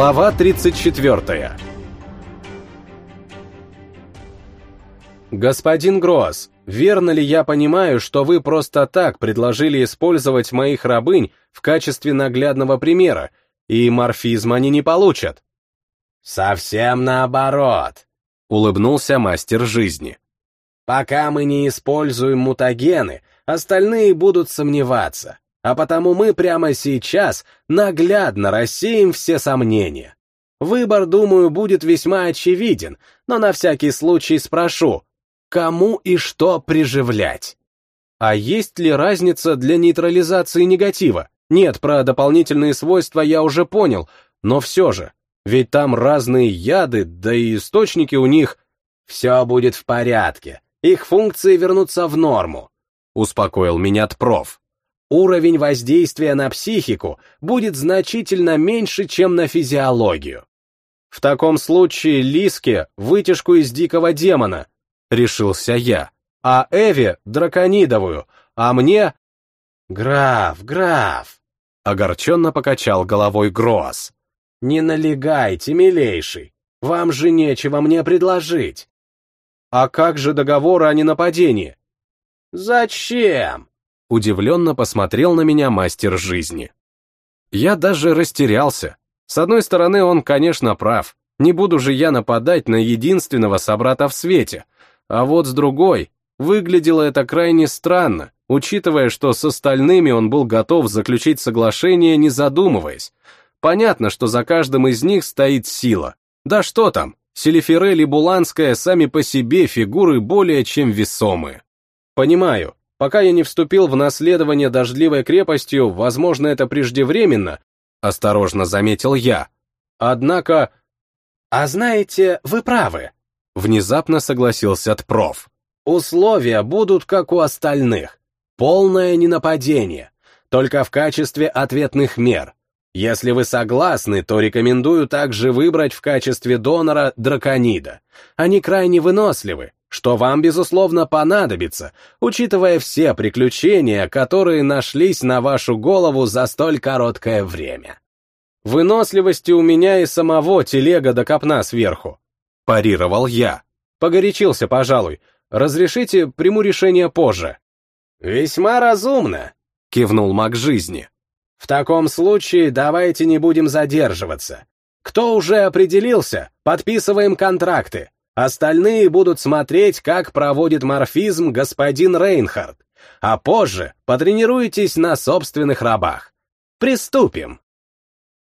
Глава 34 Господин Гросс, верно ли я понимаю, что вы просто так предложили использовать моих рабынь в качестве наглядного примера, и морфизм они не получат? Совсем наоборот, улыбнулся мастер жизни. Пока мы не используем мутагены, остальные будут сомневаться, а потому мы прямо сейчас наглядно рассеем все сомнения. Выбор, думаю, будет весьма очевиден, но на всякий случай спрошу, кому и что приживлять? А есть ли разница для нейтрализации негатива? Нет, про дополнительные свойства я уже понял, но все же, ведь там разные яды, да и источники у них... Все будет в порядке, их функции вернутся в норму, успокоил меня Тпров уровень воздействия на психику будет значительно меньше, чем на физиологию. В таком случае Лиске вытяжку из дикого демона, решился я, а Эве драконидовую, а мне... Граф, граф, огорченно покачал головой Гроас. Не налегайте, милейший, вам же нечего мне предложить. А как же договор о ненападении? Зачем? Удивленно посмотрел на меня мастер жизни. Я даже растерялся. С одной стороны, он, конечно, прав. Не буду же я нападать на единственного собрата в свете. А вот с другой, выглядело это крайне странно, учитывая, что с остальными он был готов заключить соглашение, не задумываясь. Понятно, что за каждым из них стоит сила. Да что там, Селиферель и Буланская сами по себе фигуры более чем весомые. Понимаю, Пока я не вступил в наследование дождливой крепостью, возможно, это преждевременно, осторожно заметил я. Однако... А знаете, вы правы, внезапно согласился Тпров. Условия будут как у остальных. Полное ненападение, только в качестве ответных мер. Если вы согласны, то рекомендую также выбрать в качестве донора драконида. Они крайне выносливы, что вам, безусловно, понадобится, учитывая все приключения, которые нашлись на вашу голову за столь короткое время. Выносливости у меня и самого телега до копна сверху. Парировал я. Погорячился, пожалуй. Разрешите, приму решение позже. Весьма разумно, кивнул маг жизни. В таком случае давайте не будем задерживаться. Кто уже определился, подписываем контракты. Остальные будут смотреть, как проводит морфизм господин Рейнхард, а позже потренируйтесь на собственных рабах. Приступим.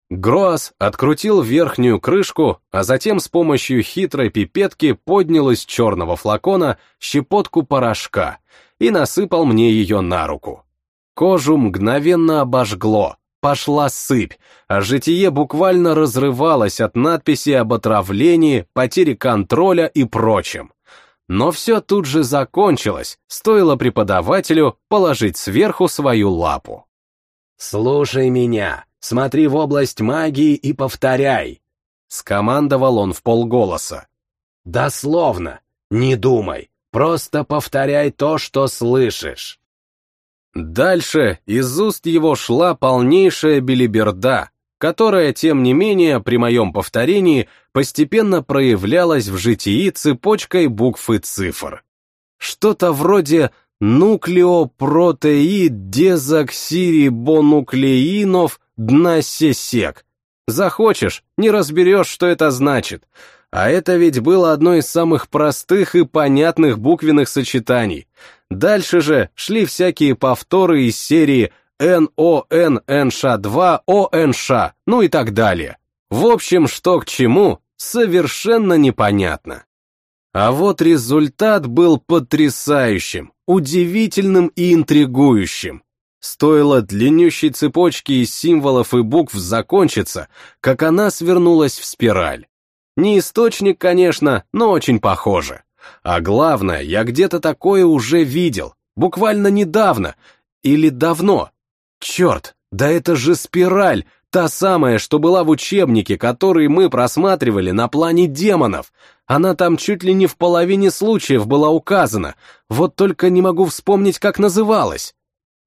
Гроас открутил верхнюю крышку, а затем с помощью хитрой пипетки поднял из черного флакона щепотку порошка и насыпал мне ее на руку. Кожу мгновенно обожгло, пошла сыпь, а житие буквально разрывалось от надписи об отравлении, потере контроля и прочем. Но все тут же закончилось, стоило преподавателю положить сверху свою лапу. «Слушай меня, смотри в область магии и повторяй», — скомандовал он в полголоса. «Дословно, не думай, просто повторяй то, что слышишь». Дальше из уст его шла полнейшая белиберда, которая, тем не менее, при моем повторении, постепенно проявлялась в житии цепочкой букв и цифр. Что-то вроде нуклеопротеид дезоксирибонуклеинов днасесек. Захочешь, не разберешь, что это значит. А это ведь было одно из самых простых и понятных буквенных сочетаний — Дальше же шли всякие повторы из серии НОННШ2, ОНШ, ну и так далее. В общем, что к чему, совершенно непонятно. А вот результат был потрясающим, удивительным и интригующим. Стоило длиннющей цепочке из символов и букв закончиться, как она свернулась в спираль. Не источник, конечно, но очень похоже. А главное, я где-то такое уже видел, буквально недавно, или давно. Черт, да это же спираль, та самая, что была в учебнике, который мы просматривали на плане демонов. Она там чуть ли не в половине случаев была указана, вот только не могу вспомнить, как называлась.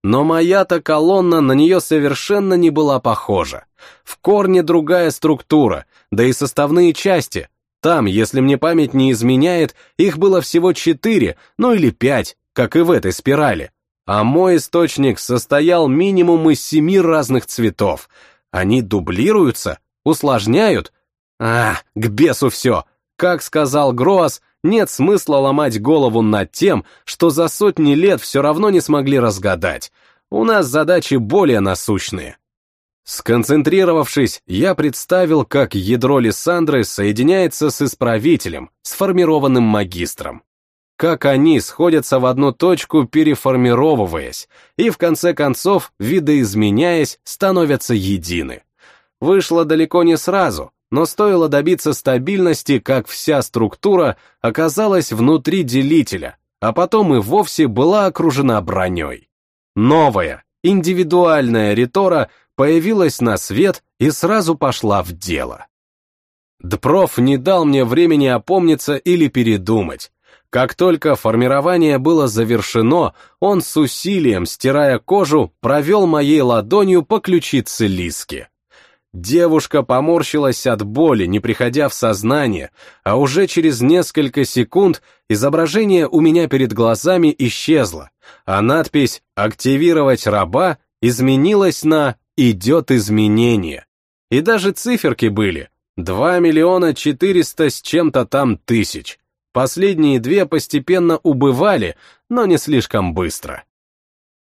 Но моя-то колонна на нее совершенно не была похожа. В корне другая структура, да и составные части. Там, если мне память не изменяет, их было всего четыре, ну или пять, как и в этой спирали. А мой источник состоял минимум из семи разных цветов. Они дублируются, усложняют. А, к бесу все. Как сказал Гроас, нет смысла ломать голову над тем, что за сотни лет все равно не смогли разгадать. У нас задачи более насущные. Сконцентрировавшись, я представил, как ядро Лиссандры соединяется с исправителем, сформированным магистром. Как они сходятся в одну точку, переформировываясь, и в конце концов, видоизменяясь, становятся едины. Вышло далеко не сразу, но стоило добиться стабильности, как вся структура оказалась внутри делителя, а потом и вовсе была окружена броней. Новая, индивидуальная ритора появилась на свет и сразу пошла в дело. Дпроф не дал мне времени опомниться или передумать. Как только формирование было завершено, он с усилием, стирая кожу, провел моей ладонью по ключице Лиски. Девушка поморщилась от боли, не приходя в сознание, а уже через несколько секунд изображение у меня перед глазами исчезло, а надпись «Активировать раба» изменилась на «Идет изменение». И даже циферки были 2 миллиона 400 с чем-то там тысяч. Последние две постепенно убывали, но не слишком быстро.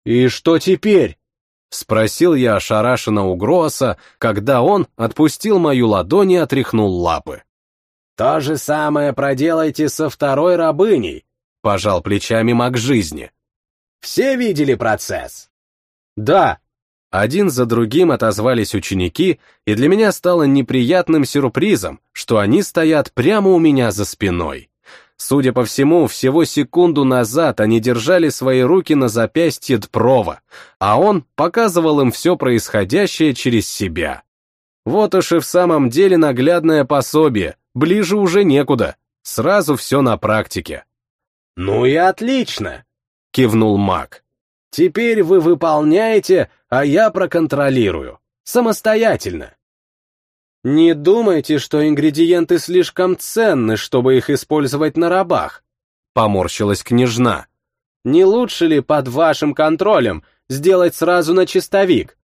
«И что теперь?» Спросил я ошарашенно у Гросса, когда он отпустил мою ладонь и отряхнул лапы. «То же самое проделайте со второй рабыней», — пожал плечами маг жизни. «Все видели процесс?» «Да». Один за другим отозвались ученики, и для меня стало неприятным сюрпризом, что они стоят прямо у меня за спиной. Судя по всему, всего секунду назад они держали свои руки на запястье Дпрова, а он показывал им все происходящее через себя. Вот уж и в самом деле наглядное пособие, ближе уже некуда, сразу все на практике. «Ну и отлично!» — кивнул маг. «Теперь вы выполняете, а я проконтролирую. Самостоятельно». Не думайте, что ингредиенты слишком ценны, чтобы их использовать на рабах, поморщилась княжна. Не лучше ли под вашим контролем сделать сразу на чистовик?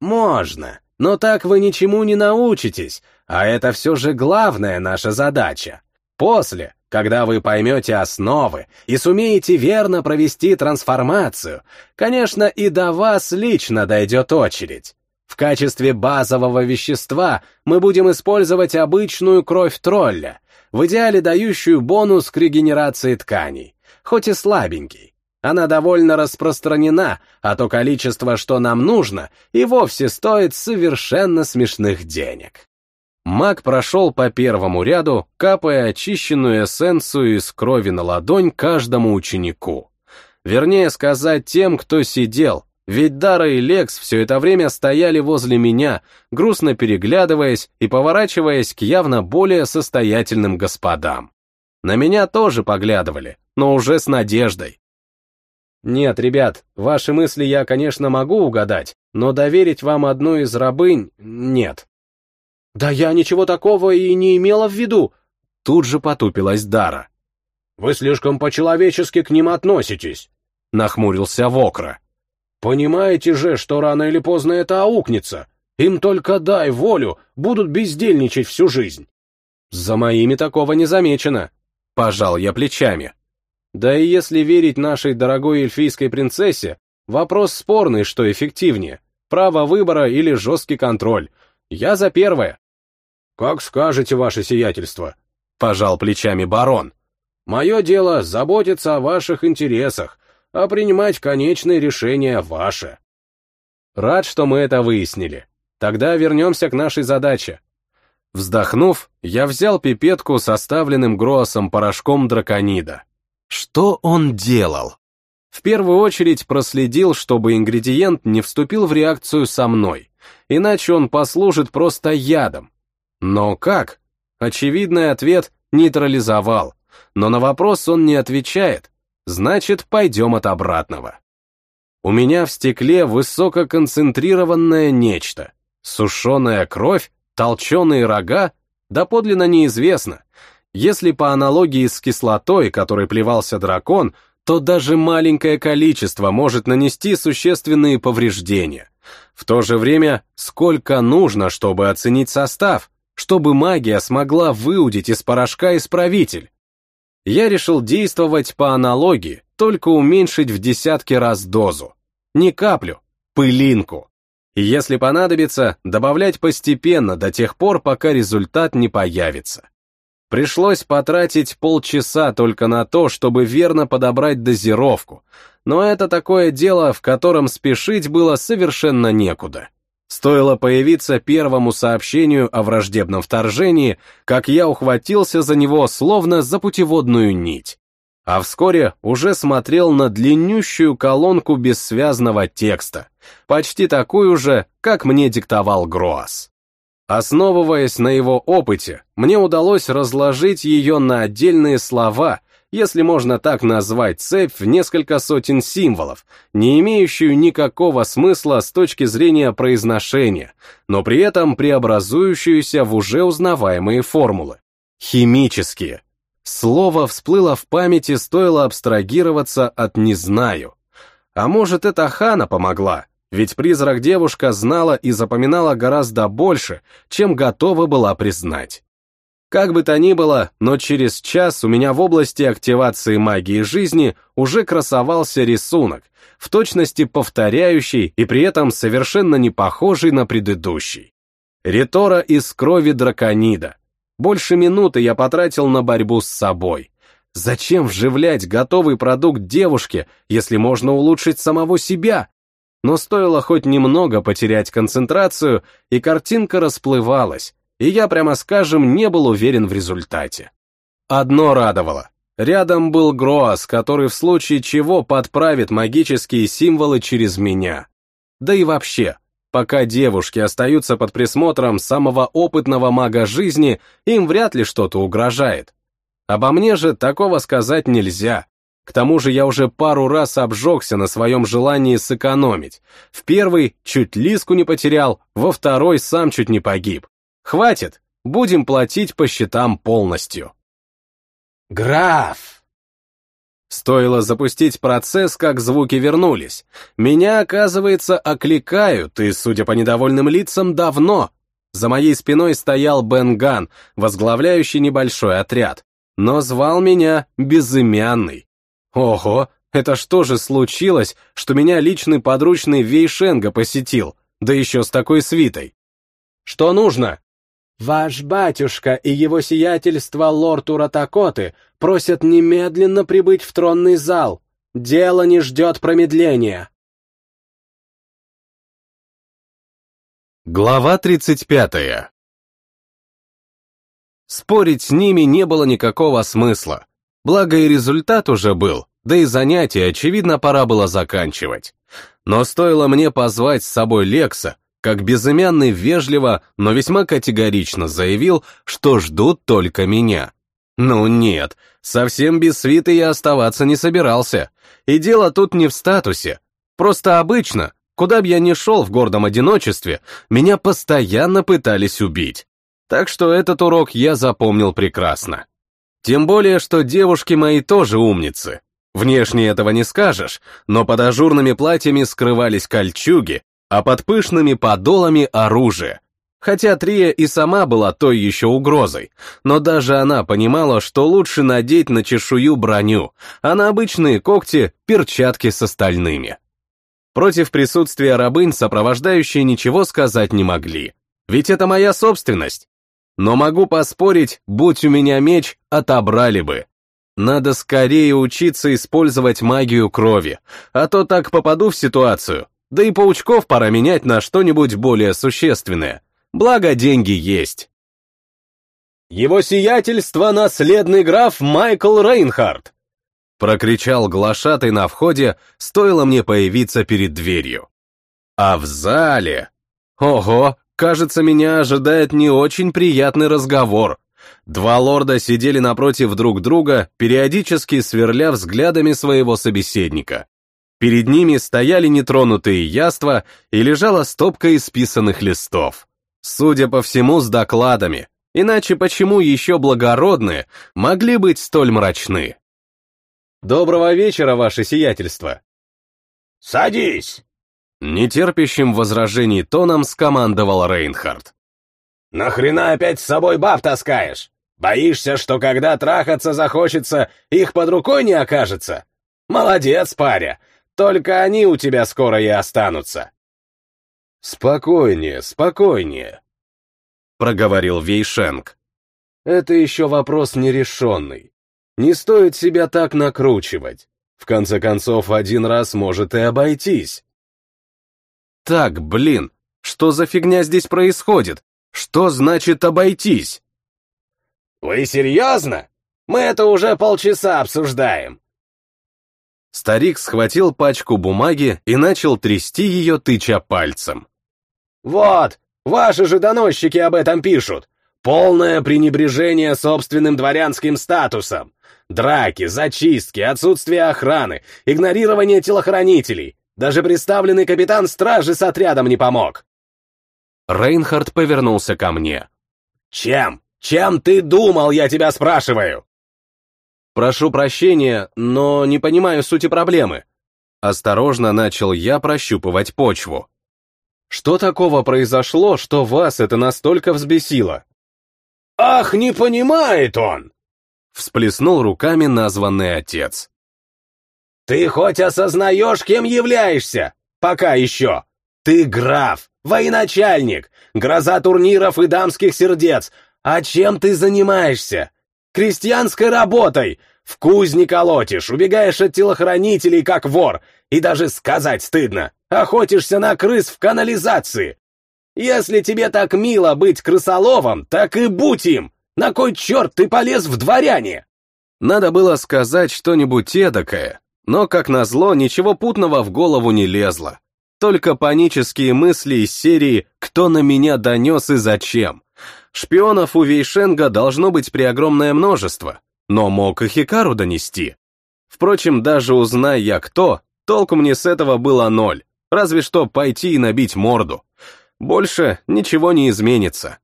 Можно, но так вы ничему не научитесь, а это все же главная наша задача. После, когда вы поймете основы и сумеете верно провести трансформацию, конечно, и до вас лично дойдет очередь. В качестве базового вещества мы будем использовать обычную кровь тролля, в идеале дающую бонус к регенерации тканей, хоть и слабенький. Она довольно распространена, а то количество, что нам нужно, и вовсе стоит совершенно смешных денег. Маг прошел по первому ряду, капая очищенную эссенцию из крови на ладонь каждому ученику. Вернее сказать тем, кто сидел, ведь Дара и Лекс все это время стояли возле меня, грустно переглядываясь и поворачиваясь к явно более состоятельным господам. На меня тоже поглядывали, но уже с надеждой. Нет, ребят, ваши мысли я, конечно, могу угадать, но доверить вам одну из рабынь нет. Да я ничего такого и не имела в виду. Тут же потупилась Дара. Вы слишком по-человечески к ним относитесь, нахмурился Вокра. Понимаете же, что рано или поздно это аукнется. Им только дай волю, будут бездельничать всю жизнь. За моими такого не замечено. Пожал я плечами. Да и если верить нашей дорогой эльфийской принцессе, вопрос спорный, что эффективнее. Право выбора или жесткий контроль. Я за первое. Как скажете, ваше сиятельство. Пожал плечами барон. Мое дело заботиться о ваших интересах, а принимать конечные решения ваше. Рад, что мы это выяснили. Тогда вернемся к нашей задаче. Вздохнув, я взял пипетку с оставленным Гроосом порошком драконида. Что он делал? В первую очередь проследил, чтобы ингредиент не вступил в реакцию со мной, иначе он послужит просто ядом. Но как? Очевидный ответ — нейтрализовал. Но на вопрос он не отвечает, Значит, пойдем от обратного. У меня в стекле высококонцентрированное нечто. Сушеная кровь, толченые рога, да подлинно неизвестно. Если по аналогии с кислотой, которой плевался дракон, то даже маленькое количество может нанести существенные повреждения. В то же время, сколько нужно, чтобы оценить состав, чтобы магия смогла выудить из порошка исправитель? Я решил действовать по аналогии, только уменьшить в десятки раз дозу. Не каплю, пылинку. И если понадобится, добавлять постепенно до тех пор, пока результат не появится. Пришлось потратить полчаса только на то, чтобы верно подобрать дозировку, но это такое дело, в котором спешить было совершенно некуда. Стоило появиться первому сообщению о враждебном вторжении, как я ухватился за него словно за путеводную нить. А вскоре уже смотрел на длиннющую колонку бессвязного текста, почти такую же, как мне диктовал Гроас. Основываясь на его опыте, мне удалось разложить ее на отдельные слова если можно так назвать цепь в несколько сотен символов, не имеющую никакого смысла с точки зрения произношения, но при этом преобразующуюся в уже узнаваемые формулы. Химические. Слово всплыло в памяти, стоило абстрагироваться от «не знаю». А может, это Хана помогла, ведь призрак-девушка знала и запоминала гораздо больше, чем готова была признать. Как бы то ни было, но через час у меня в области активации магии жизни уже красовался рисунок, в точности повторяющий и при этом совершенно не похожий на предыдущий. Ритора из крови драконида. Больше минуты я потратил на борьбу с собой. Зачем вживлять готовый продукт девушке, если можно улучшить самого себя? Но стоило хоть немного потерять концентрацию, и картинка расплывалась, и я, прямо скажем, не был уверен в результате. Одно радовало. Рядом был Гроас, который в случае чего подправит магические символы через меня. Да и вообще, пока девушки остаются под присмотром самого опытного мага жизни, им вряд ли что-то угрожает. Обо мне же такого сказать нельзя. К тому же я уже пару раз обжегся на своем желании сэкономить. В первый чуть лиску не потерял, во второй сам чуть не погиб. Хватит, будем платить по счетам полностью. Граф! Стоило запустить процесс, как звуки вернулись. Меня, оказывается, окликают, и, судя по недовольным лицам, давно. За моей спиной стоял Бенган, возглавляющий небольшой отряд. Но звал меня Безымянный. Ого, это что же случилось, что меня личный подручный Вейшенга посетил, да еще с такой свитой? Что нужно? Ваш батюшка и его сиятельство лорд Уратакоты просят немедленно прибыть в тронный зал. Дело не ждет промедления. Глава 35 Спорить с ними не было никакого смысла. Благо и результат уже был, да и занятие, очевидно, пора было заканчивать. Но стоило мне позвать с собой Лекса, как безымянный вежливо, но весьма категорично заявил, что ждут только меня. Ну нет, совсем без свиты я оставаться не собирался. И дело тут не в статусе. Просто обычно, куда бы я ни шел в гордом одиночестве, меня постоянно пытались убить. Так что этот урок я запомнил прекрасно. Тем более, что девушки мои тоже умницы. Внешне этого не скажешь, но под ажурными платьями скрывались кольчуги, а под пышными подолами оружие. Хотя Трия и сама была той еще угрозой, но даже она понимала, что лучше надеть на чешую броню, а на обычные когти перчатки с остальными. Против присутствия рабынь сопровождающие ничего сказать не могли, ведь это моя собственность. Но могу поспорить, будь у меня меч, отобрали бы. Надо скорее учиться использовать магию крови, а то так попаду в ситуацию, да и паучков пора менять на что-нибудь более существенное. Благо, деньги есть. «Его сиятельство — наследный граф Майкл Рейнхард!» Прокричал глашатый на входе, стоило мне появиться перед дверью. А в зале... Ого, кажется, меня ожидает не очень приятный разговор. Два лорда сидели напротив друг друга, периодически сверля взглядами своего собеседника. Перед ними стояли нетронутые яства и лежала стопка исписанных листов. Судя по всему, с докладами, иначе почему еще благородные могли быть столь мрачны? «Доброго вечера, ваше сиятельство!» «Садись!» Нетерпящим возражений тоном скомандовал Рейнхард. «Нахрена опять с собой баб таскаешь? Боишься, что когда трахаться захочется, их под рукой не окажется? Молодец, паря! Только они у тебя скоро и останутся!» «Спокойнее, спокойнее», — проговорил Вейшенг. «Это еще вопрос нерешенный. Не стоит себя так накручивать. В конце концов, один раз может и обойтись». «Так, блин, что за фигня здесь происходит? Что значит обойтись?» «Вы серьезно? Мы это уже полчаса обсуждаем. Старик схватил пачку бумаги и начал трясти ее, тыча пальцем. «Вот, ваши же доносчики об этом пишут. Полное пренебрежение собственным дворянским статусом. Драки, зачистки, отсутствие охраны, игнорирование телохранителей. Даже представленный капитан стражи с отрядом не помог». Рейнхард повернулся ко мне. «Чем? Чем ты думал, я тебя спрашиваю?» «Прошу прощения, но не понимаю сути проблемы». Осторожно начал я прощупывать почву. Что такого произошло, что вас это настолько взбесило? «Ах, не понимает он!» Всплеснул руками названный отец. «Ты хоть осознаешь, кем являешься? Пока еще. Ты граф, военачальник, гроза турниров и дамских сердец. А чем ты занимаешься? Крестьянской работой! В кузне колотишь, убегаешь от телохранителей, как вор, и даже сказать стыдно. Охотишься на крыс в канализации. Если тебе так мило быть крысоловом, так и будь им. На кой черт ты полез в дворяне? Надо было сказать что-нибудь эдакое, но, как назло, ничего путного в голову не лезло. Только панические мысли из серии «Кто на меня донес и зачем?». Шпионов у Вейшенга должно быть преогромное множество, но мог и Хикару донести. Впрочем, даже узнай я кто, толку мне с этого было ноль, разве что пойти и набить морду. Больше ничего не изменится.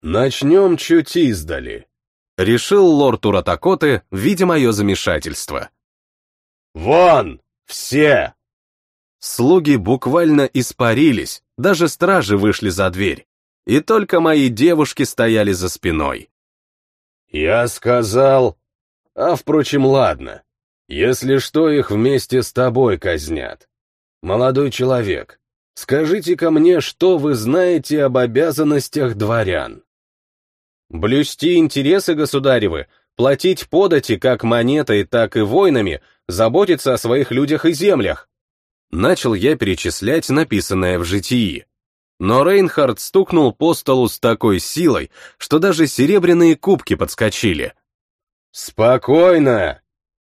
«Начнем чуть издали», — решил лорд Уратакоты, видя мое замешательство. «Вон! Все!» Слуги буквально испарились, даже стражи вышли за дверь, и только мои девушки стояли за спиной. «Я сказал...» «А, впрочем, ладно. Если что, их вместе с тобой казнят. Молодой человек, скажите-ка мне, что вы знаете об обязанностях дворян?» «Блюсти интересы государевы, платить подати как монетой, так и войнами, заботиться о своих людях и землях». Начал я перечислять написанное в житии. Но Рейнхард стукнул по столу с такой силой, что даже серебряные кубки подскочили. «Спокойно!»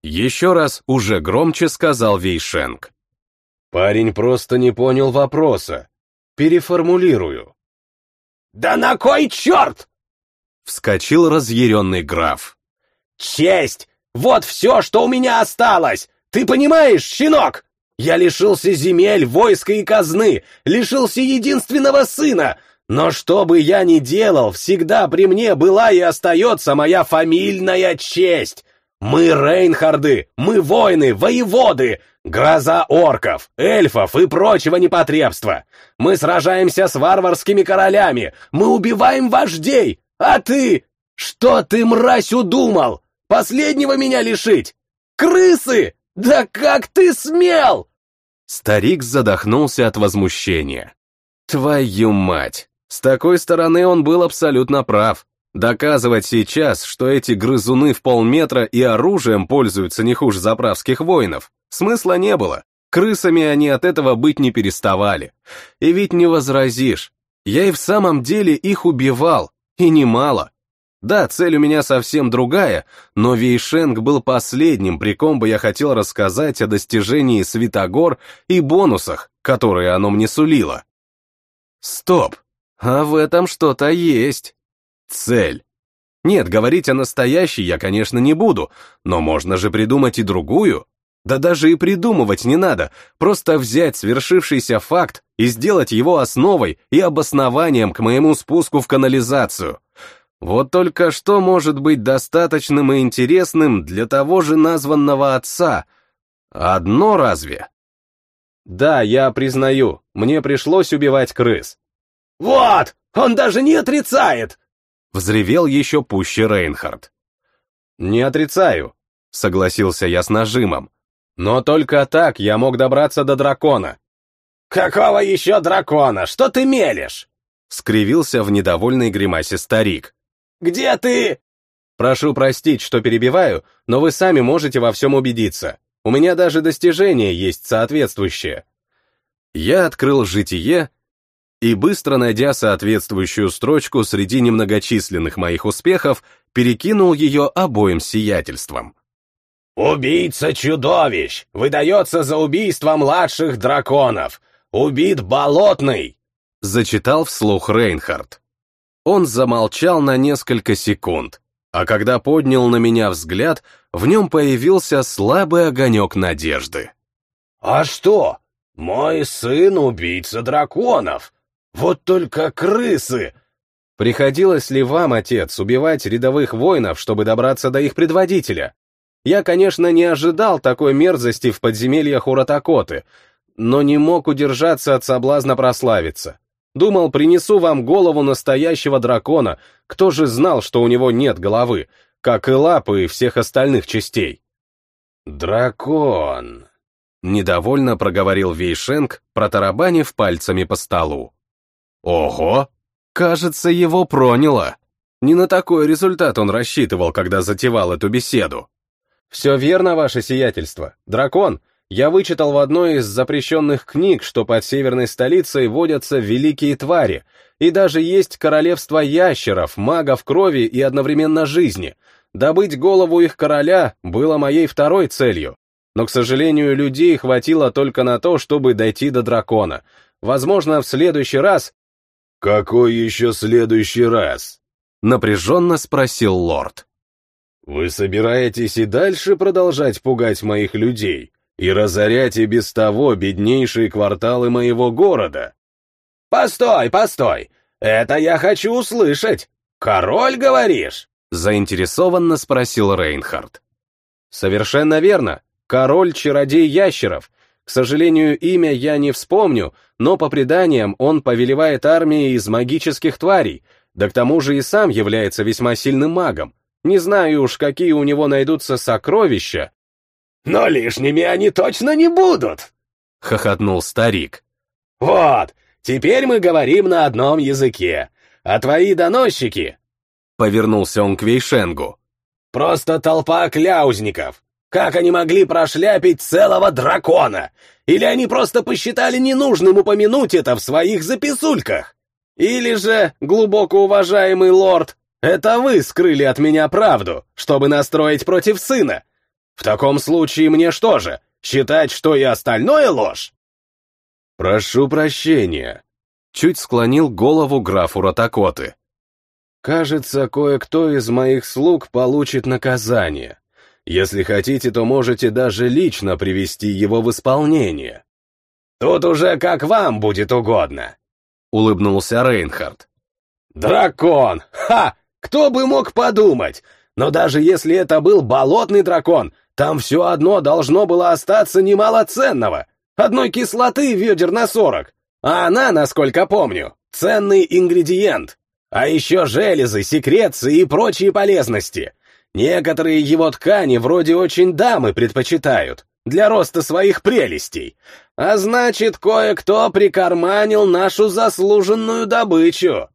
Еще раз уже громче сказал Вейшенг. Парень просто не понял вопроса. Переформулирую. «Да на кой черт?» Вскочил разъяренный граф. «Честь! Вот все, что у меня осталось! Ты понимаешь, щенок? Я лишился земель, войска и казны, лишился единственного сына, но что бы я ни делал, всегда при мне была и остается моя фамильная честь. Мы Рейнхарды, мы воины, воеводы, гроза орков, эльфов и прочего непотребства. Мы сражаемся с варварскими королями, мы убиваем вождей, а ты... Что ты, мразь, удумал? Последнего меня лишить? Крысы! Да как ты смел? Старик задохнулся от возмущения. Твою мать! С такой стороны он был абсолютно прав. Доказывать сейчас, что эти грызуны в полметра и оружием пользуются не хуже заправских воинов, смысла не было. Крысами они от этого быть не переставали. И ведь не возразишь. Я и в самом деле их убивал, и немало. Да, цель у меня совсем другая, но Вейшенг был последним, при ком бы я хотел рассказать о достижении Святогор и бонусах, которые оно мне сулило. Стоп, а в этом что-то есть. Цель. Нет, говорить о настоящей я, конечно, не буду, но можно же придумать и другую. Да даже и придумывать не надо, просто взять свершившийся факт и сделать его основой и обоснованием к моему спуску в канализацию. Вот только что может быть достаточным и интересным для того же названного отца? Одно разве? Да, я признаю, мне пришлось убивать крыс. «Вот! Он даже не отрицает!» Взревел еще пуще Рейнхард. «Не отрицаю», — согласился я с нажимом. «Но только так я мог добраться до дракона». «Какого еще дракона? Что ты мелешь?» — скривился в недовольной гримасе старик. «Где ты?» «Прошу простить, что перебиваю, но вы сами можете во всем убедиться. У меня даже достижение есть соответствующее». Я открыл житие и, быстро найдя соответствующую строчку среди немногочисленных моих успехов, перекинул ее обоим сиятельствам. «Убийца чудовищ! Выдается за убийство младших драконов! Убит болотный!» Зачитал вслух Рейнхард. Он замолчал на несколько секунд, а когда поднял на меня взгляд, в нем появился слабый огонек надежды. «А что? Мой сын убийца драконов! Вот только крысы!» Приходилось ли вам, отец, убивать рядовых воинов, чтобы добраться до их предводителя? Я, конечно, не ожидал такой мерзости в подземельях Уратакоты, но не мог удержаться от соблазна прославиться. Думал, принесу вам голову настоящего дракона, кто же знал, что у него нет головы, как и лапы и всех остальных частей. «Дракон», — недовольно проговорил Вейшенк, протарабанив пальцами по столу. Ого! Кажется, его проняло. Не на такой результат он рассчитывал, когда затевал эту беседу. Все верно, ваше сиятельство. Дракон. Я вычитал в одной из запрещенных книг, что под северной столицей водятся великие твари, и даже есть королевство ящеров, магов крови и одновременно жизни. Добыть голову их короля было моей второй целью. Но, к сожалению, людей хватило только на то, чтобы дойти до дракона. Возможно, в следующий раз «Какой еще следующий раз?» — напряженно спросил лорд. «Вы собираетесь и дальше продолжать пугать моих людей и разорять и без того беднейшие кварталы моего города?» «Постой, постой! Это я хочу услышать! Король, говоришь?» — заинтересованно спросил Рейнхард. «Совершенно верно. Король-чародей ящеров, к сожалению, имя я не вспомню, но по преданиям он повелевает армией из магических тварей, да к тому же и сам является весьма сильным магом. Не знаю уж, какие у него найдутся сокровища. «Но лишними они точно не будут!» — хохотнул старик. «Вот, теперь мы говорим на одном языке, а твои доносчики...» Повернулся он к Вейшенгу. «Просто толпа кляузников. Как они могли прошляпить целого дракона? Или они просто посчитали ненужным упомянуть это в своих записульках? Или же, глубоко уважаемый лорд, это вы скрыли от меня правду, чтобы настроить против сына? В таком случае мне что же, считать, что и остальное ложь? Прошу прощения. Чуть склонил голову графу Ротакоты. Кажется, кое-кто из моих слуг получит наказание. Если хотите, то можете даже лично привести его в исполнение. Тут уже как вам будет угодно, улыбнулся Рейнхард. Дракон! Ха! Кто бы мог подумать? Но даже если это был болотный дракон, там все одно должно было остаться немало ценного. Одной кислоты ведер на сорок. А она, насколько помню, ценный ингредиент. А еще железы, секреции и прочие полезности — Некоторые его ткани вроде очень дамы предпочитают, для роста своих прелестей. А значит, кое-кто прикарманил нашу заслуженную добычу.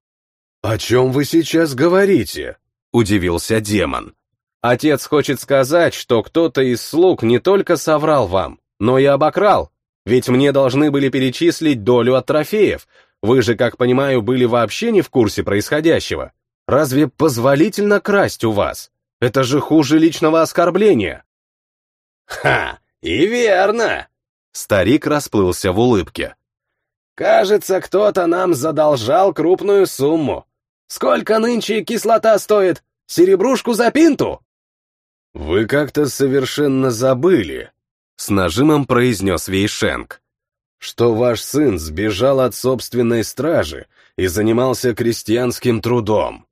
«О чем вы сейчас говорите?» — удивился демон. «Отец хочет сказать, что кто-то из слуг не только соврал вам, но и обокрал. Ведь мне должны были перечислить долю от трофеев. Вы же, как понимаю, были вообще не в курсе происходящего. Разве позволительно красть у вас?» Это же хуже личного оскорбления. Ха, и верно. Старик расплылся в улыбке. Кажется, кто-то нам задолжал крупную сумму. Сколько нынче кислота стоит? Серебрушку за пинту? Вы как-то совершенно забыли. с нажимом произнес Вейшенк. «Что ваш сын сбежал от собственной стражи и занимался крестьянским трудом».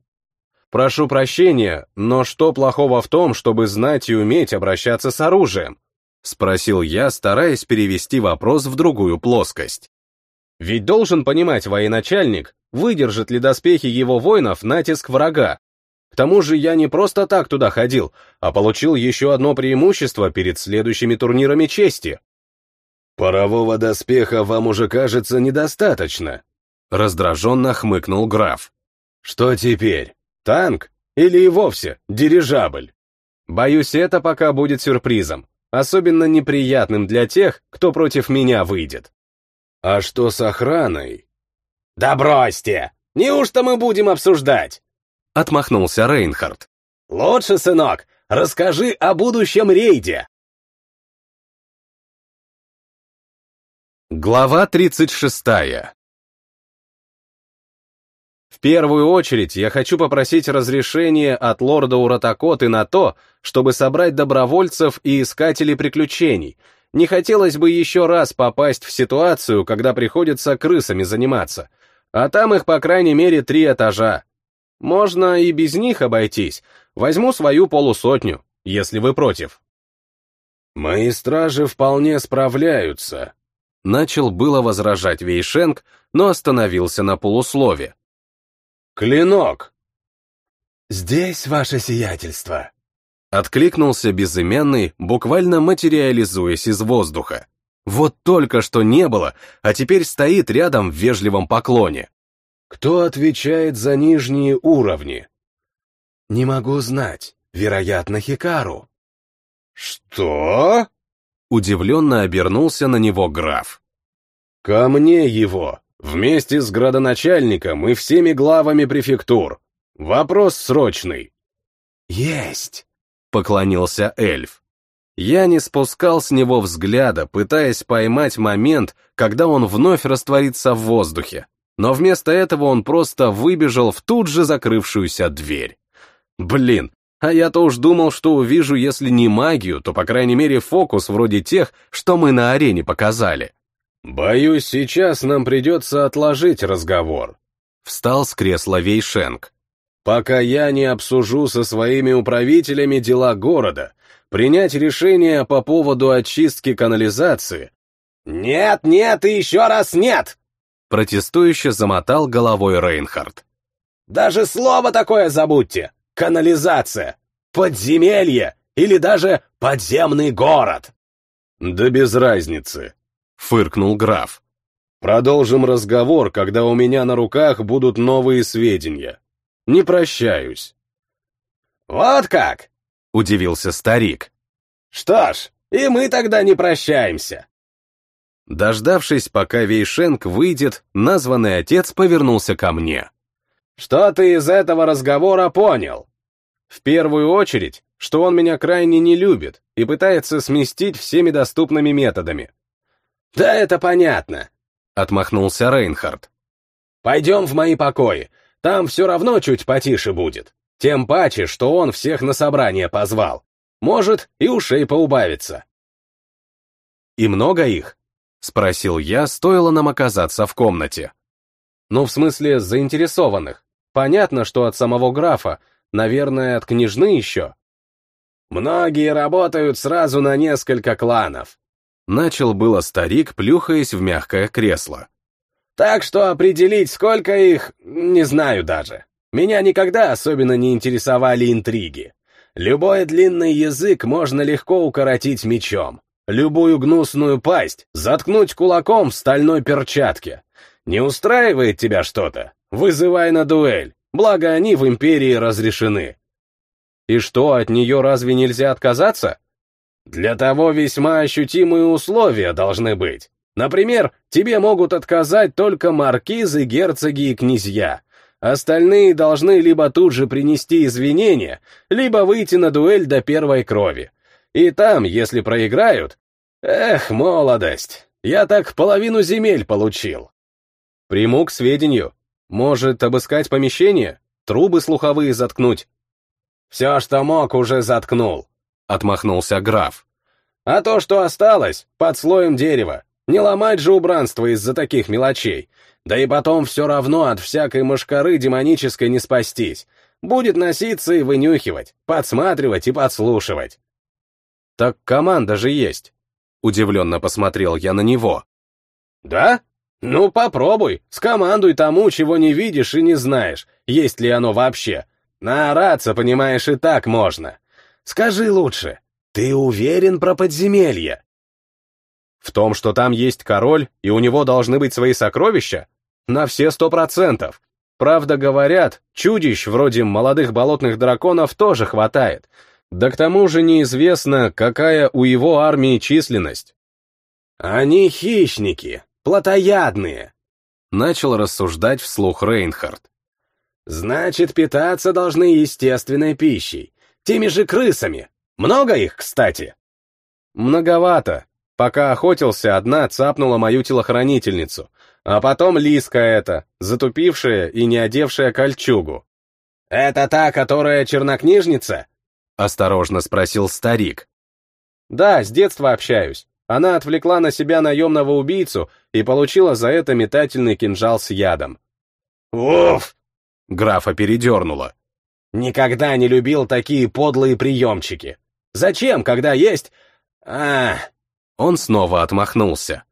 «Прошу прощения, но что плохого в том, чтобы знать и уметь обращаться с оружием?» — спросил я, стараясь перевести вопрос в другую плоскость. «Ведь должен понимать военачальник, выдержат ли доспехи его воинов натиск врага. К тому же я не просто так туда ходил, а получил еще одно преимущество перед следующими турнирами чести. «Парового доспеха вам уже кажется недостаточно», — раздраженно хмыкнул граф. «Что теперь? Танк? Или и вовсе дирижабль?» «Боюсь, это пока будет сюрпризом, особенно неприятным для тех, кто против меня выйдет». «А что с охраной?» «Да бросьте! Неужто мы будем обсуждать?» — отмахнулся Рейнхард. «Лучше, сынок, расскажи о будущем рейде!» Глава 36 В первую очередь я хочу попросить разрешения от лорда Уратакоты на то, чтобы собрать добровольцев и искателей приключений. Не хотелось бы еще раз попасть в ситуацию, когда приходится крысами заниматься. А там их, по крайней мере, три этажа. Можно и без них обойтись. Возьму свою полусотню, если вы против. Мои стражи вполне справляются. Начал было возражать Вейшенк, но остановился на полуслове. Клинок! Здесь ваше сиятельство. Откликнулся безымянный, буквально материализуясь из воздуха. Вот только что не было, а теперь стоит рядом в вежливом поклоне. Кто отвечает за нижние уровни? Не могу знать. Вероятно, Хикару. Что? Удивленно обернулся на него граф. Ко мне его, вместе с градоначальником и всеми главами префектур. Вопрос срочный. Есть, поклонился эльф. Я не спускал с него взгляда, пытаясь поймать момент, когда он вновь растворится в воздухе. Но вместо этого он просто выбежал в тут же закрывшуюся дверь. Блин, а я-то уж думал, что увижу, если не магию, то, по крайней мере, фокус вроде тех, что мы на арене показали. «Боюсь, сейчас нам придется отложить разговор», — встал с кресла Вейшенк. «Пока я не обсужу со своими управителями дела города, принять решение по поводу очистки канализации. «Нет, нет и еще раз нет!» Протестующе замотал головой Рейнхард. «Даже слово такое забудьте! Канализация! Подземелье! Или даже подземный город!» «Да без разницы», — фыркнул граф. «Продолжим разговор, когда у меня на руках будут новые сведения. Не прощаюсь». «Вот как!» — удивился старик. «Что ж, и мы тогда не прощаемся». Дождавшись, пока Вейшенк выйдет, названный отец повернулся ко мне. «Что ты из этого разговора понял?» «В первую очередь, что он меня крайне не любит и пытается сместить всеми доступными методами». «Да это понятно», — отмахнулся Рейнхард. «Пойдем в мои покои, там все равно чуть потише будет». Тем паче, что он всех на собрание позвал. Может, и ушей поубавится. «И много их?» — спросил я, стоило нам оказаться в комнате. «Ну, в смысле, заинтересованных. Понятно, что от самого графа, наверное, от княжны еще». «Многие работают сразу на несколько кланов», — начал было старик, плюхаясь в мягкое кресло. «Так что определить, сколько их, не знаю даже. Меня никогда особенно не интересовали интриги. Любой длинный язык можно легко укоротить мечом. Любую гнусную пасть заткнуть кулаком в стальной перчатке. Не устраивает тебя что-то? Вызывай на дуэль, благо они в империи разрешены. И что, от нее разве нельзя отказаться? Для того весьма ощутимые условия должны быть. Например, тебе могут отказать только маркизы, герцоги и князья, Остальные должны либо тут же принести извинения, либо выйти на дуэль до первой крови. И там, если проиграют... Эх, молодость, я так половину земель получил. Приму к сведению. Может, обыскать помещение? Трубы слуховые заткнуть? Все, что мог, уже заткнул. Отмахнулся граф. А то, что осталось, под слоем дерева. Не ломать же убранство из-за таких мелочей. Да и потом все равно от всякой мошкары демонической не спастись. Будет носиться и вынюхивать, подсматривать и подслушивать. Так команда же есть. Удивленно посмотрел я на него. Да? Ну, попробуй, скомандуй тому, чего не видишь и не знаешь, есть ли оно вообще. Наораться, понимаешь, и так можно. Скажи лучше, ты уверен про подземелье? В том, что там есть король, и у него должны быть свои сокровища? На все сто процентов. Правда, говорят, чудищ вроде молодых болотных драконов тоже хватает. Да к тому же неизвестно, какая у его армии численность. Они хищники, плотоядные. Начал рассуждать вслух Рейнхард. Значит, питаться должны естественной пищей, теми же крысами. Много их, кстати. Многовато. Пока охотился, одна цапнула мою телохранительницу, а потом Лиска эта, затупившая и не одевшая кольчугу. «Это та, которая чернокнижница?» — осторожно спросил старик. «Да, с детства общаюсь. Она отвлекла на себя наемного убийцу и получила за это метательный кинжал с ядом». «Уф!» — графа передернула. «Никогда не любил такие подлые приемчики. Зачем, когда есть... А, он снова отмахнулся.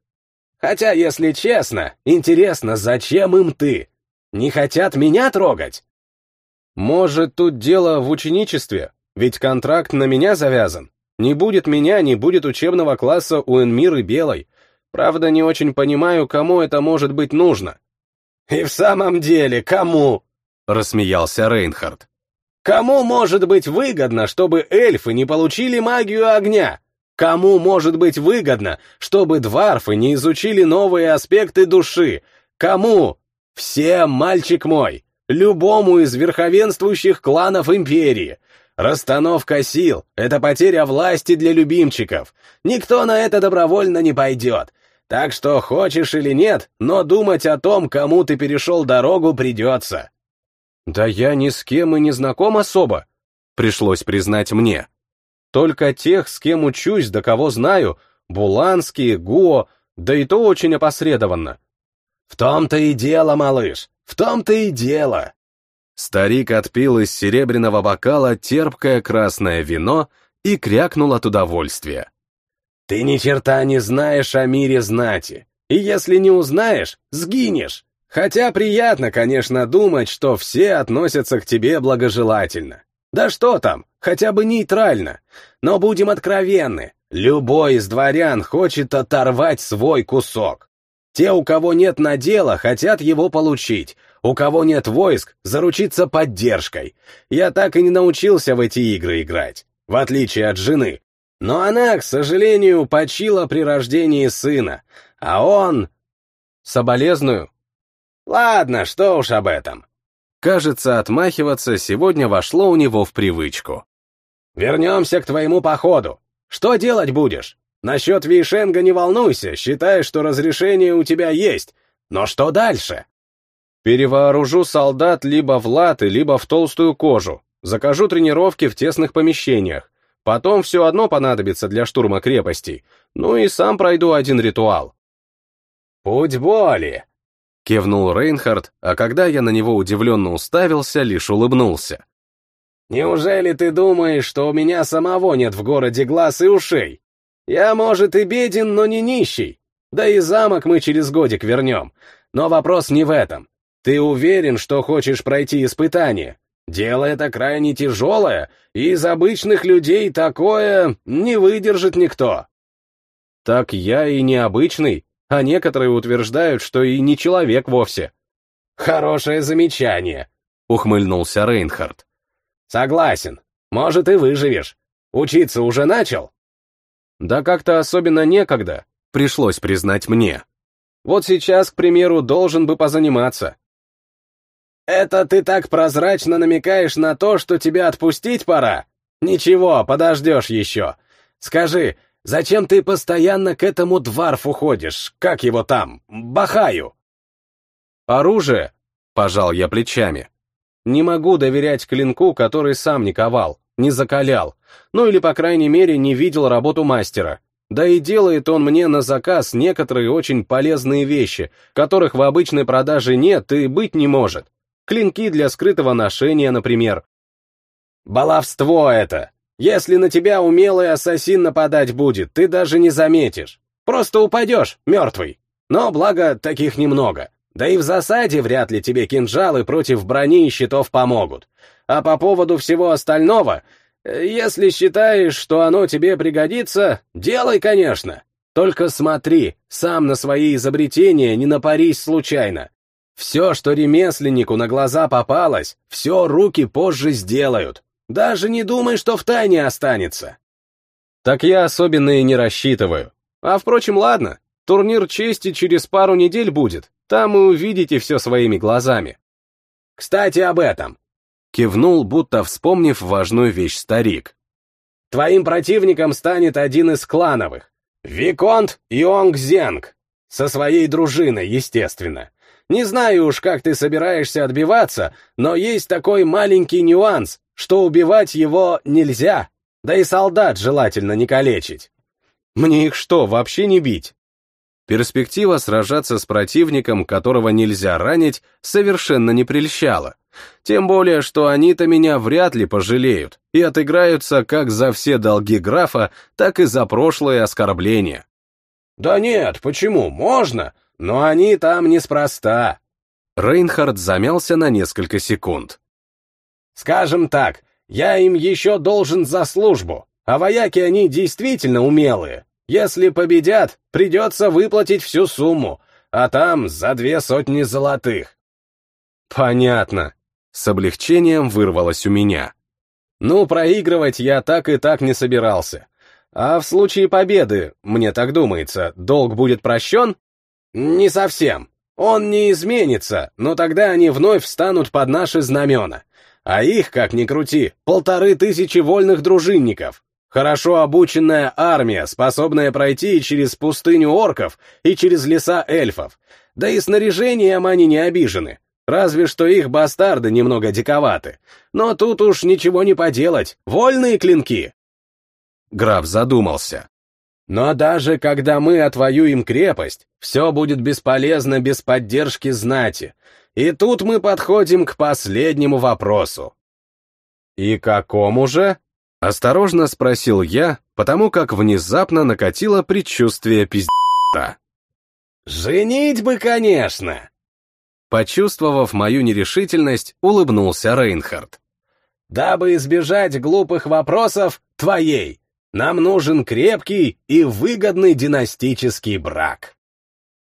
«Хотя, если честно, интересно, зачем им ты? Не хотят меня трогать?» «Может, тут дело в ученичестве? Ведь контракт на меня завязан. Не будет меня, не будет учебного класса у Энмиры Белой. Правда, не очень понимаю, кому это может быть нужно». «И в самом деле, кому?» — рассмеялся Рейнхард. «Кому может быть выгодно, чтобы эльфы не получили магию огня? Кому может быть выгодно, чтобы дварфы не изучили новые аспекты души? Кому? Всем, мальчик мой, любому из верховенствующих кланов империи. Расстановка сил — это потеря власти для любимчиков. Никто на это добровольно не пойдет. Так что, хочешь или нет, но думать о том, кому ты перешел дорогу, придется. Да я ни с кем и не знаком особо, пришлось признать мне. Только тех, с кем учусь, да кого знаю, Буланские, Гуо, да и то очень опосредованно. В том-то и дело, малыш, в том-то и дело. Старик отпил из серебряного бокала терпкое красное вино и крякнул от удовольствия. Ты ни черта не знаешь о мире знати, и если не узнаешь, сгинешь. Хотя приятно, конечно, думать, что все относятся к тебе благожелательно. Да что там, хотя бы нейтрально. Но будем откровенны, любой из дворян хочет оторвать свой кусок. Те, у кого нет надела, хотят его получить. У кого нет войск, заручиться поддержкой. Я так и не научился в эти игры играть, в отличие от жены. Но она, к сожалению, почила при рождении сына, а он... Соболезную. Ладно, что уж об этом. Кажется, отмахиваться сегодня вошло у него в привычку. «Вернемся к твоему походу. Что делать будешь? Насчет Вейшенга не волнуйся, считай, что разрешение у тебя есть. Но что дальше?» «Перевооружу солдат либо в латы, либо в толстую кожу. Закажу тренировки в тесных помещениях. Потом все одно понадобится для штурма крепостей. Ну и сам пройду один ритуал». «Путь боли», Кивнул Рейнхард, а когда я на него удивленно уставился, лишь улыбнулся. «Неужели ты думаешь, что у меня самого нет в городе глаз и ушей? Я, может, и беден, но не нищий. Да и замок мы через годик вернем. Но вопрос не в этом. Ты уверен, что хочешь пройти испытание? Дело это крайне тяжелое, и из обычных людей такое не выдержит никто». «Так я и необычный», а некоторые утверждают, что и не человек вовсе. «Хорошее замечание», — ухмыльнулся Рейнхард. «Согласен. Может, и выживешь. Учиться уже начал?» «Да как-то особенно некогда, пришлось признать мне. Вот сейчас, к примеру, должен бы позаниматься». «Это ты так прозрачно намекаешь на то, что тебя отпустить пора? Ничего, подождешь еще. Скажи, Зачем ты постоянно к этому дварфу ходишь? Как его там? Бахаю!» «Оружие!» — пожал я плечами. «Не могу доверять клинку, который сам не ковал, не закалял, ну или, по крайней мере, не видел работу мастера. Да и делает он мне на заказ некоторые очень полезные вещи, которых в обычной продаже нет и быть не может. Клинки для скрытого ношения, например. Баловство это! Если на тебя умелый ассасин нападать будет, ты даже не заметишь. Просто упадешь, мертвый. Но, благо, таких немного. Да и в засаде вряд ли тебе кинжалы против брони и щитов помогут. А по поводу всего остального, если считаешь, что оно тебе пригодится, делай, конечно. Только смотри, сам на свои изобретения не напарись случайно. Все, что ремесленнику на глаза попалось, все руки позже сделают. Даже не думай, что в тайне останется. Так я особенно и не рассчитываю. А впрочем, ладно, турнир чести через пару недель будет, там и увидите все своими глазами. Кстати, об этом. Кивнул, будто вспомнив важную вещь старик. Твоим противником станет один из клановых. Виконт Йонг Зенг. Со своей дружиной, естественно. Не знаю уж, как ты собираешься отбиваться, но есть такой маленький нюанс, что убивать его нельзя, да и солдат желательно не калечить. Мне их что, вообще не бить? Перспектива сражаться с противником, которого нельзя ранить, совершенно не прельщала. Тем более, что они-то меня вряд ли пожалеют и отыграются как за все долги графа, так и за прошлые оскорбления. «Да нет, почему? Можно, но они там неспроста». Рейнхард замялся на несколько секунд. «Скажем так, я им еще должен за службу, а вояки они действительно умелые. Если победят, придется выплатить всю сумму, а там за две сотни золотых». «Понятно», — с облегчением вырвалось у меня. «Ну, проигрывать я так и так не собирался. А в случае победы, мне так думается, долг будет прощен?» «Не совсем. Он не изменится, но тогда они вновь встанут под наши знамена. А их, как ни крути, полторы тысячи вольных дружинников. Хорошо обученная армия, способная пройти через пустыню орков и через леса эльфов. Да и снаряжением они не обижены. Разве что их бастарды немного диковаты. Но тут уж ничего не поделать, вольные клинки. Граф задумался. Но даже когда мы отвоюем крепость, все будет бесполезно без поддержки знати. И тут мы подходим к последнему вопросу. И какому же? Осторожно спросил я, потому как внезапно накатило предчувствие пиздца. «Женить бы, конечно!» Почувствовав мою нерешительность, улыбнулся Рейнхард. «Дабы избежать глупых вопросов, твоей, нам нужен крепкий и выгодный династический брак».